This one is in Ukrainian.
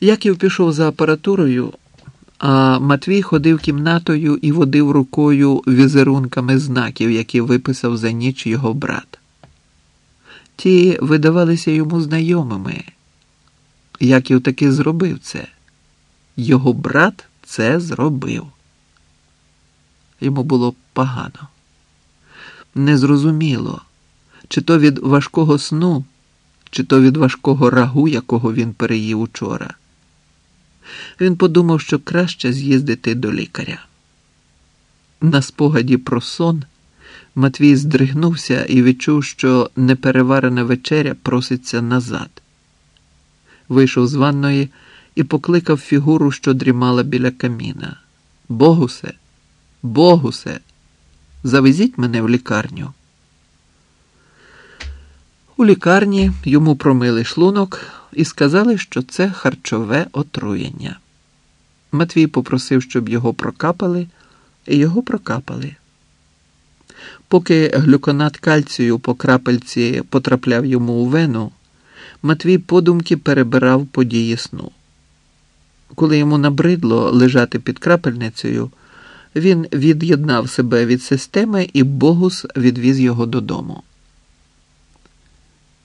Яків пішов за апаратурою, а Матвій ходив кімнатою і водив рукою візерунками знаків, які виписав за ніч його брат. Ті видавалися йому знайомими. Яків таки зробив це. Його брат це зробив. Йому було погано. Незрозуміло, чи то від важкого сну, чи то від важкого рагу, якого він переїв учора. Він подумав, що краще з'їздити до лікаря. На спогаді про сон Матвій здригнувся і відчув, що непереварена вечеря проситься назад. Вийшов з ванної і покликав фігуру, що дрімала біля каміна. Богусе, Богусе, завезіть мене в лікарню. У лікарні йому промили шлунок і сказали, що це харчове отруєння. Матвій попросив, щоб його прокапали, і його прокапали. Поки глюконат кальцію по крапельці потрапляв йому у вену, Матвій подумки перебирав події сну. Коли йому набридло лежати під крапельницею, він від'єднав себе від системи і Богус відвіз його додому.